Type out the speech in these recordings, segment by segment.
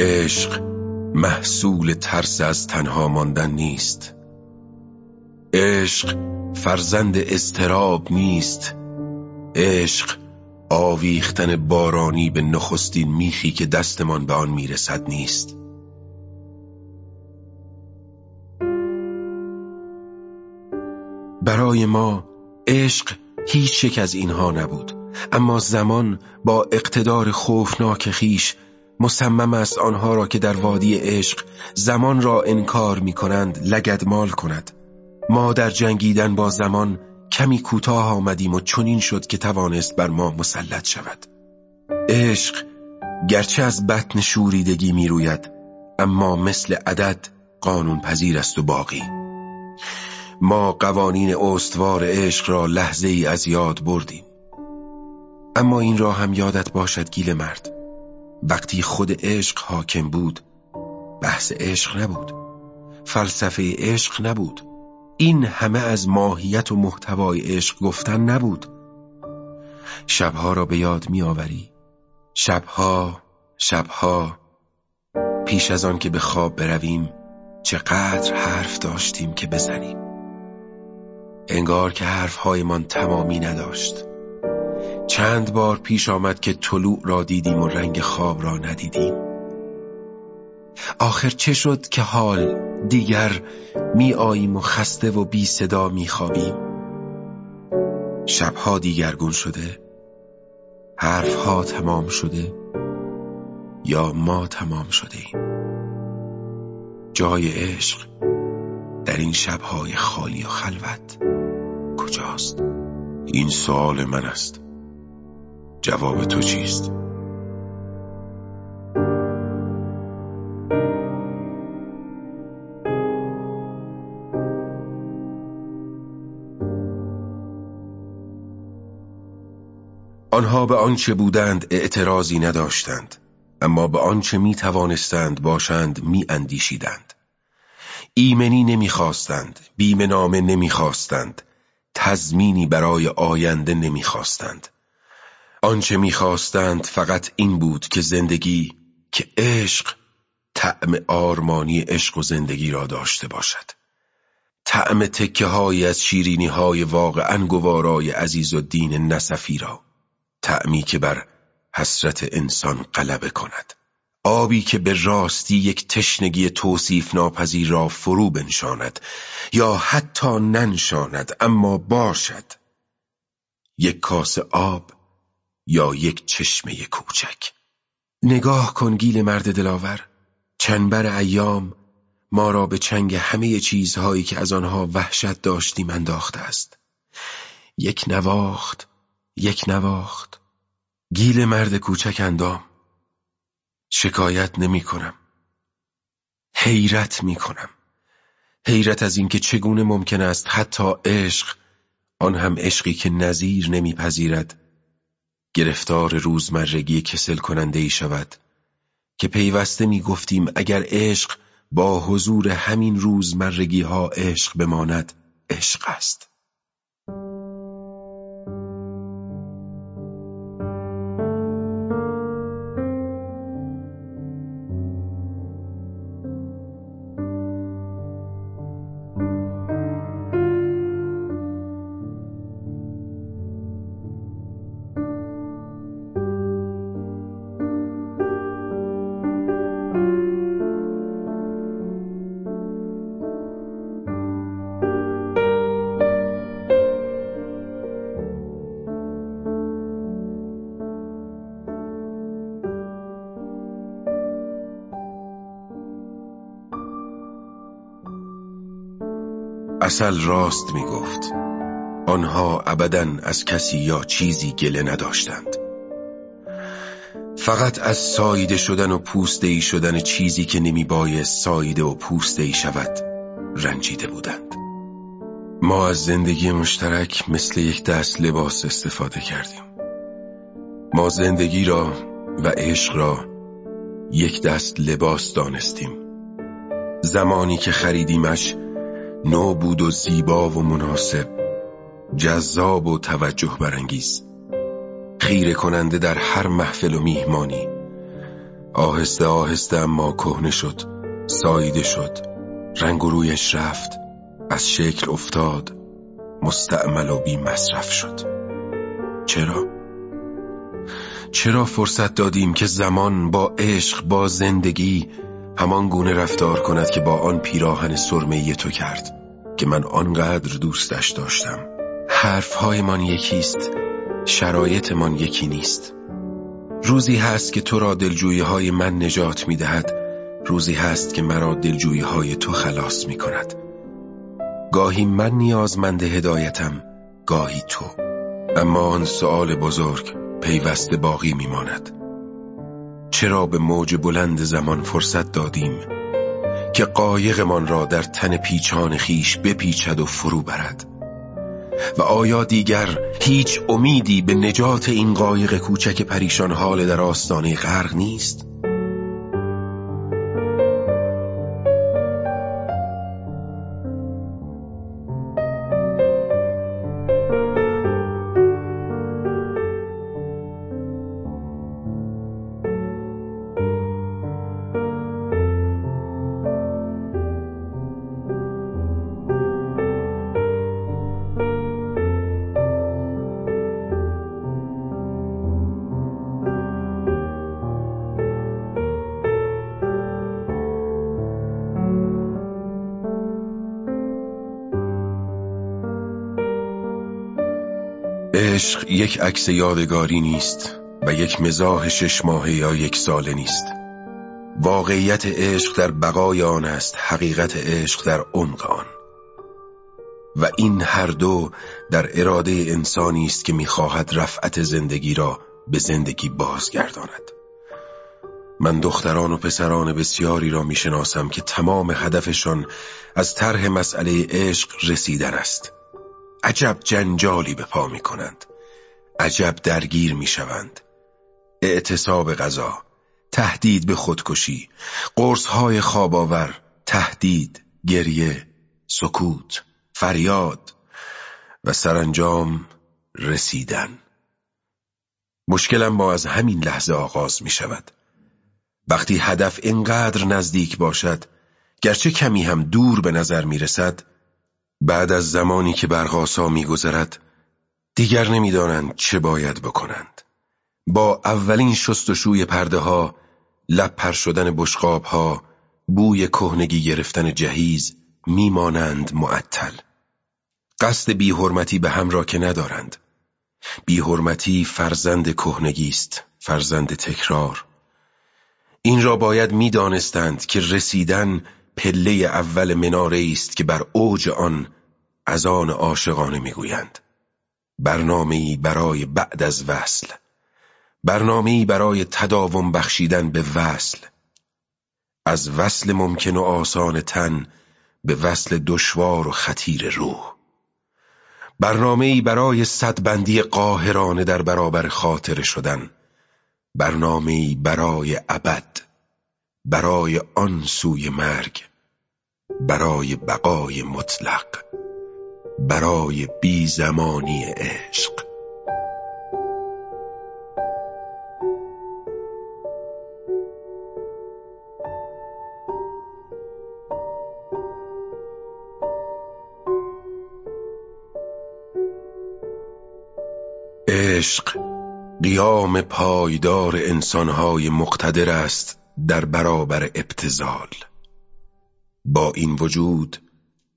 عشق محصول ترس از تنها ماندن نیست. عشق فرزند استراب نیست. عشق آویختن بارانی به نخستین میخی که دستمان به آن می‌رسد نیست. برای ما عشق هیچ یک از اینها نبود اما زمان با اقتدار خوفناک خیش مصمم است آنها را که در وادی عشق زمان را انکار می کنند لگدمال کند. ما در جنگیدن با زمان کمی کوتاه آمدیم و چنین شد که توانست بر ما مسلط شود. عشق گرچه از بطن شوریدگی می روید اما مثل عدد قانون پذیر است و باقی. ما قوانین استوار عشق را لحظه ای از یاد بردیم. اما این را هم یادت باشد گیل مرد. وقتی خود عشق حاکم بود بحث عشق نبود فلسفه عشق نبود. این همه از ماهیت و محتوای عشق گفتن نبود. شبها را به یاد می آوری شبها شبها. پیش از آن که به خواب برویم چقدر حرف داشتیم که بزنیم. انگار که حرفهایمان تمامی نداشت. چند بار پیش آمد که طلوع را دیدیم و رنگ خواب را ندیدیم. آخر چه شد که حال دیگر می آییم و خسته و بی صدا می خوابیم؟ شبها دیگرگون شده؟ حرفها تمام شده؟ یا ما تمام شده ایم جای عشق در این شبهای خالی و خلوت کجاست؟ این سوال من است. جواب تو چیست؟ آنها به آنچه بودند اعتراضی نداشتند اما به آنچه می توانستند باشند می اندیشیدند ایمنی نمی‌خواستند بیمنامه نمی‌خواستند تزمینی برای آینده نمی‌خواستند آنچه می‌خواستند فقط این بود که زندگی که عشق طعم آرمانی عشق و زندگی را داشته باشد. طعم تکه های از شیرینی های واقعا گوارای عزیز و دین نصفی را تعمی که بر حسرت انسان غلبه کند. آبی که به راستی یک تشنگی توصیف ناپذیر را فرو بنشاند یا حتی ننشاند اما باشد. یک کاس آب یا یک چشمه کوچک. نگاه کن گیل مرد دلاور. چنبر ایام ما را به چنگ همه چیزهایی که از آنها وحشت داشتیم انداخته است. یک نواخت یک نواخت. گیل مرد کوچک اندام. شکایت نمی کنم. حیرت می کنم. حیرت از اینکه چگونه ممکن است حتی عشق آن هم عشقی که نظیر نمیپذیرد گرفتار روزمرگی کسل کننده ای شود که پیوسته می گفتیم اگر عشق با حضور همین روزمرگی ها عشق بماند عشق است. اصل راست می گفت آنها ابدا از کسی یا چیزی گله نداشتند. فقط از سایده شدن و پوسته ای شدن چیزی که نمی بایست سایده و پوسته ای شود رنجیده بودند. ما از زندگی مشترک مثل یک دست لباس استفاده کردیم. ما زندگی را و عشق را یک دست لباس دانستیم. زمانی که خریدیمش نو بود و زیبا و مناسب جذاب و توجه برانگیز خیره کننده در هر محفل و میهمانی آهسته آهسته اما کهنه شد ساییده شد رنگ و رویش رفت از شکل افتاد مستعمل و بی مصرف شد چرا؟ چرا فرصت دادیم که زمان با عشق با زندگی همان گونه رفتار کند که با آن پیراهن سرمه تو کرد که من آنقدر دوستش داشتم. حرفهایمان یکیست شرایطمان یکی نیست. روزی هست که تو را دلجویی های من نجات می دهد روزی هست که مرا دلجویی های تو خلاص می کند گاهی من نیازمند هدایتم گاهی تو. اما آن سؤال بزرگ پیوسته باقی می ماند چرا به موج بلند زمان فرصت دادیم که قایقمان را در تن پیچان خیش بپیچد و فرو برد و آیا دیگر هیچ امیدی به نجات این قایق کوچک پریشان حال در آستانه غرق نیست؟ عشق یک عکس یادگاری نیست و یک مزاح شش ماهه یا یک ساله نیست. واقعیت عشق در بقای آن است حقیقت عشق در عمق آن. و این هر دو در اراده انسانی است که می‌خواهد رفعت زندگی را به زندگی بازگرداند. من دختران و پسران بسیاری را می‌شناسم که تمام هدفشان از طرح مسئله عشق رسیدن است. عجب جنجالی به پا می کنند عجب درگیر می شوند اعتصاب غذا تهدید به خودکشی قرص های خواباور تهدید گریه سکوت فریاد و سرانجام رسیدن. مشکلم با از همین لحظه آغاز می شود وقتی هدف اینقدر نزدیک باشد گرچه کمی هم دور به نظر می رسد بعد از زمانی که برقاسا میگذرد دیگر نمی‌دانند چه باید بکنند. با اولین شستشوی پرده ها لب پر شدن بشقاب ها بوی کهنگی گرفتن جهیز میمانند معطل. قصد بیحرمتی به هم را که ندارند. بیحرمتی فرزند کهنگی است فرزند تکرار. این را باید می‌دانستند که رسیدن پله اول مناره است که بر اوج آن از آن عاشقانه می‌گویند. برنامه‌ای برای بعد از وصل. برنامه‌ای برای تداوم بخشیدن به وصل. از وصل ممکن و آسان تن به وصل دشوار و خطیر روح. برنامه‌ای برای صدبندی قاهرانه در برابر خاطر شدن. برنامه‌ای برای ابد. برای آن سوی مرگ برای بقای مطلق برای بی زمانی عشق. عشق قیام پایدار انسانهای مقتدر است. در برابر ابتزال با این وجود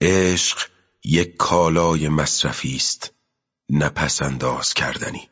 عشق یک کالای مصرفی است نپسنداز کردنی.